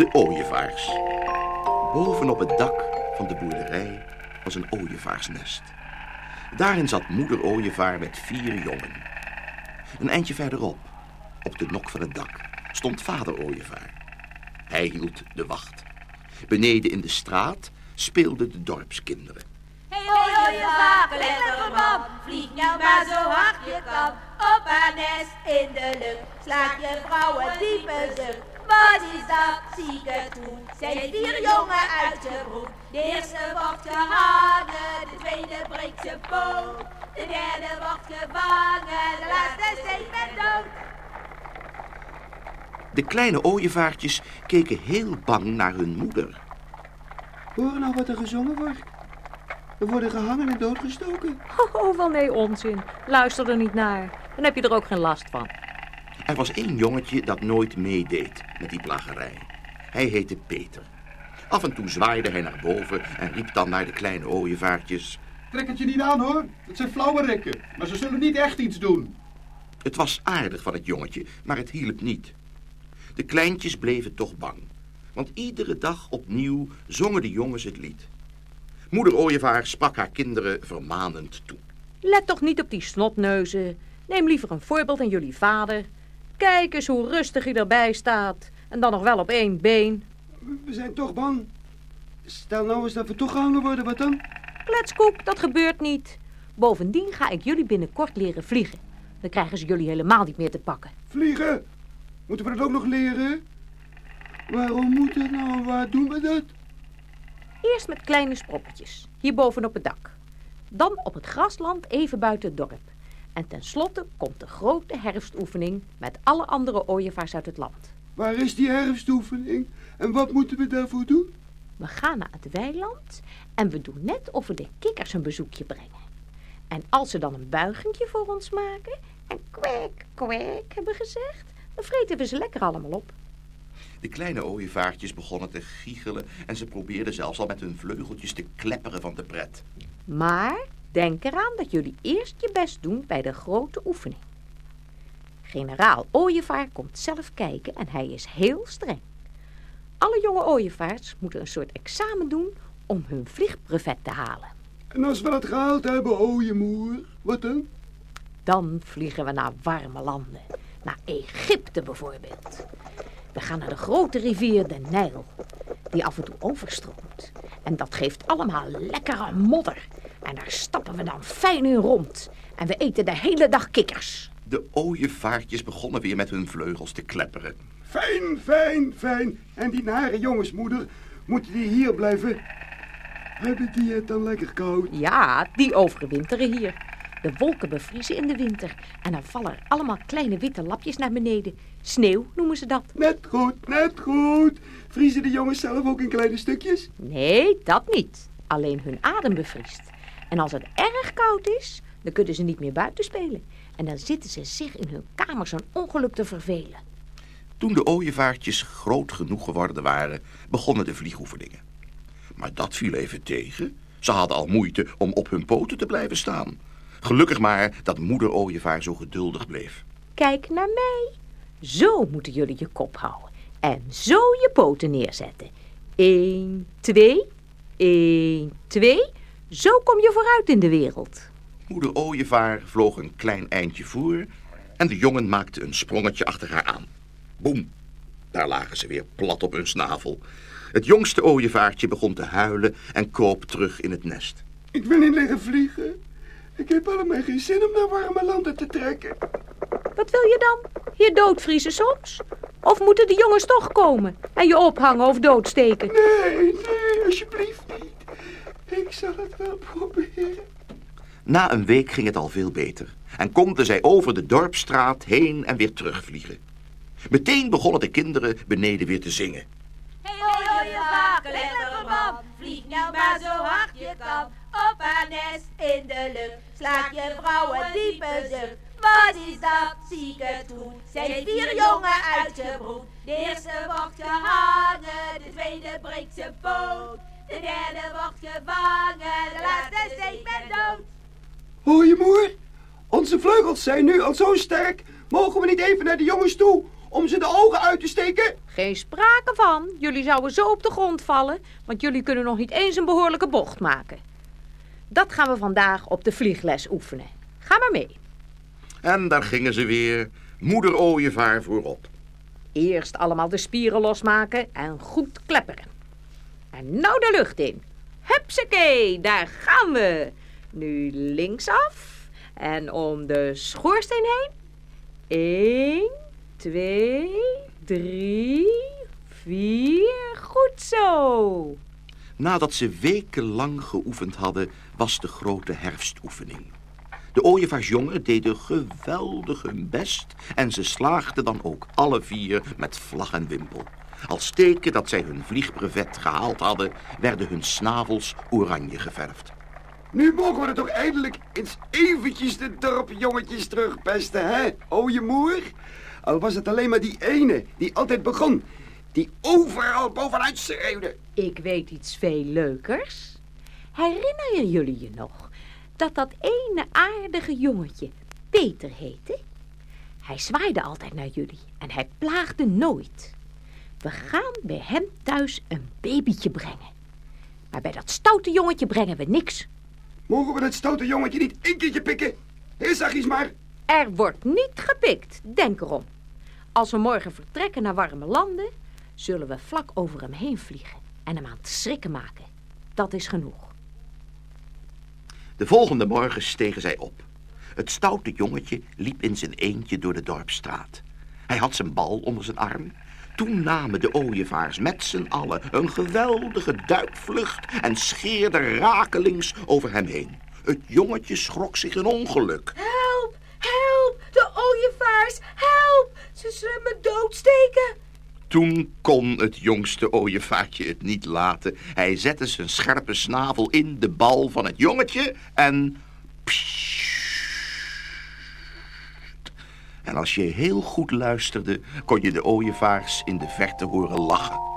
De ooievaars. Bovenop het dak van de boerderij was een ooievaarsnest. Daarin zat moeder ooievaar met vier jongen. Een eindje verderop, op de nok van het dak, stond vader ooievaar. Hij hield de wacht. Beneden in de straat speelden de dorpskinderen. Hey ooievaar, kletterman, vlieg nou maar zo hard je kan. Op haar nest in de lucht, slaat je vrouw een diepe zucht. Wat is dat, zieke toen? Zijn vier jongen uit je broek. De eerste wordt gehangen, de tweede breekt zijn poot. De derde wordt gevangen, de laatste steekt met dood. De kleine ooievaartjes keken heel bang naar hun moeder. Hoor nou wat er gezongen wordt. We worden gehangen en doodgestoken. Oh, wel nee, onzin. Luister er niet naar. Dan heb je er ook geen last van. Er was één jongetje dat nooit meedeed met die plagerij. Hij heette Peter. Af en toe zwaaide hij naar boven en riep dan naar de kleine ooievaartjes. Trek het je niet aan hoor. Het zijn flauwe rekken. Maar ze zullen niet echt iets doen. Het was aardig van het jongetje, maar het hielp niet. De kleintjes bleven toch bang. Want iedere dag opnieuw zongen de jongens het lied. Moeder ooievaar sprak haar kinderen vermanend toe. Let toch niet op die snotneuzen. Neem liever een voorbeeld aan jullie vader. Kijk eens hoe rustig hij erbij staat. En dan nog wel op één been. We zijn toch bang. Stel nou eens dat we toch gehangen worden, wat dan? Kletskoek, dat gebeurt niet. Bovendien ga ik jullie binnenkort leren vliegen. Dan krijgen ze jullie helemaal niet meer te pakken. Vliegen? Moeten we dat ook nog leren? Waarom moet dat nou? Waar doen we dat? Eerst met kleine sprokkeltjes, hier bovenop het dak. Dan op het grasland even buiten het dorp. En tenslotte komt de grote herfstoefening met alle andere ooievaars uit het land. Waar is die herfstoefening? En wat moeten we daarvoor doen? We gaan naar het weiland en we doen net of we de kikkers een bezoekje brengen. En als ze dan een buigingje voor ons maken en kwek, kwek hebben gezegd, dan vreten we ze lekker allemaal op. De kleine ooievaartjes begonnen te giechelen en ze probeerden zelfs al met hun vleugeltjes te klepperen van de pret. Maar denk eraan dat jullie eerst je best doen bij de grote oefening. Generaal Ooievaar komt zelf kijken en hij is heel streng. Alle jonge ooievaars moeten een soort examen doen om hun vliegbrevet te halen. En als we dat gehaald hebben, ooiemoer, wat dan? Dan vliegen we naar warme landen. Naar Egypte bijvoorbeeld. We gaan naar de grote rivier de Nijl, die af en toe overstroomt. En dat geeft allemaal lekkere modder. En daar stappen we dan fijn in rond. En we eten de hele dag kikkers. De ooievaartjes begonnen weer met hun vleugels te klepperen. Fijn, fijn, fijn. En die nare jongensmoeder, moeten die hier blijven? Hebben die het dan lekker koud? Ja, die overwinteren hier. De wolken bevriezen in de winter en dan vallen er allemaal kleine witte lapjes naar beneden. Sneeuw noemen ze dat. Net goed, net goed. Vriezen de jongens zelf ook in kleine stukjes? Nee, dat niet. Alleen hun adem bevriest. En als het erg koud is, dan kunnen ze niet meer buiten spelen. En dan zitten ze zich in hun kamers een ongeluk te vervelen. Toen de ooievaartjes groot genoeg geworden waren, begonnen de vliegoefeningen. Maar dat viel even tegen. Ze hadden al moeite om op hun poten te blijven staan. Gelukkig maar dat moeder ooievaar zo geduldig bleef. Kijk naar mij. Zo moeten jullie je kop houden. En zo je poten neerzetten. Eén, twee, één, twee. Zo kom je vooruit in de wereld. Moeder ooievaar vloog een klein eindje voor en de jongen maakte een sprongetje achter haar aan. Boem, daar lagen ze weer plat op hun snavel. Het jongste ooievaartje begon te huilen en kroop terug in het nest. Ik wil niet liggen vliegen. Ik heb allemaal geen zin om naar warme landen te trekken. Wat wil je dan? Je doodvriezen soms? Of moeten de jongens toch komen en je ophangen of doodsteken? Nee, nee, alsjeblieft. Ik zal het wel proberen. Na een week ging het al veel beter en konden zij over de dorpstraat heen en weer terugvliegen. Meteen begonnen de kinderen beneden weer te zingen. Hey ooievaar, kletterman, vlieg nou maar zo hard je kan. Op haar nest in de lucht, slaat je vrouw een diepe zucht. Wat is dat, zieke toen? Zijn vier jongen uit je broek. De eerste wordt gehangen, de tweede breekt zijn poot. De derde wordt gevangen, de laatste steekt met dood. Hoor je, moer? Onze vleugels zijn nu al zo sterk. Mogen we niet even naar de jongens toe om ze de ogen uit te steken? Geen sprake van. Jullie zouden zo op de grond vallen, want jullie kunnen nog niet eens een behoorlijke bocht maken. Dat gaan we vandaag op de vliegles oefenen. Ga maar mee. En daar gingen ze weer, moeder ooievaar voorop. Eerst allemaal de spieren losmaken en goed klepperen. Nou de lucht in. Hupsakee, daar gaan we. Nu linksaf en om de schoorsteen heen. Eén, twee, drie, vier. Goed zo. Nadat ze wekenlang geoefend hadden, was de grote herfstoefening. De ooievaarsjongen deden geweldig hun best en ze slaagden dan ook alle vier met vlag en wimpel. Als teken dat zij hun vliegbrevet gehaald hadden, werden hun snavels oranje geverfd. Nu mogen we er toch eindelijk eens eventjes de dorpjongetjes terugpesten, hè? O, je moer? Al was het alleen maar die ene, die altijd begon. Die overal bovenuit schreeuwde. Ik weet iets veel leukers. Herinneren jullie je nog dat dat ene aardige jongetje Peter heette? Hij zwaaide altijd naar jullie en hij plaagde nooit. We gaan bij hem thuis een babytje brengen. Maar bij dat stoute jongetje brengen we niks. Mogen we dat stoute jongetje niet één keertje pikken? Hé, zachtjes maar. Er wordt niet gepikt, denk erom. Als we morgen vertrekken naar warme landen, zullen we vlak over hem heen vliegen en hem aan het schrikken maken. Dat is genoeg. De volgende morgen stegen zij op. Het stoute jongetje liep in zijn eentje door de dorpstraat. Hij had zijn bal onder zijn arm. Toen namen de ooievaars met z'n allen een geweldige duikvlucht en scheerden rakelings over hem heen. Het jongetje schrok zich een ongeluk. Help, help, de ooievaars, help. Ze zullen me doodsteken. Toen kon het jongste ooievaartje het niet laten. Hij zette zijn scherpe snavel in de bal van het jongetje en... En als je heel goed luisterde, kon je de ooievaars in de verte horen lachen.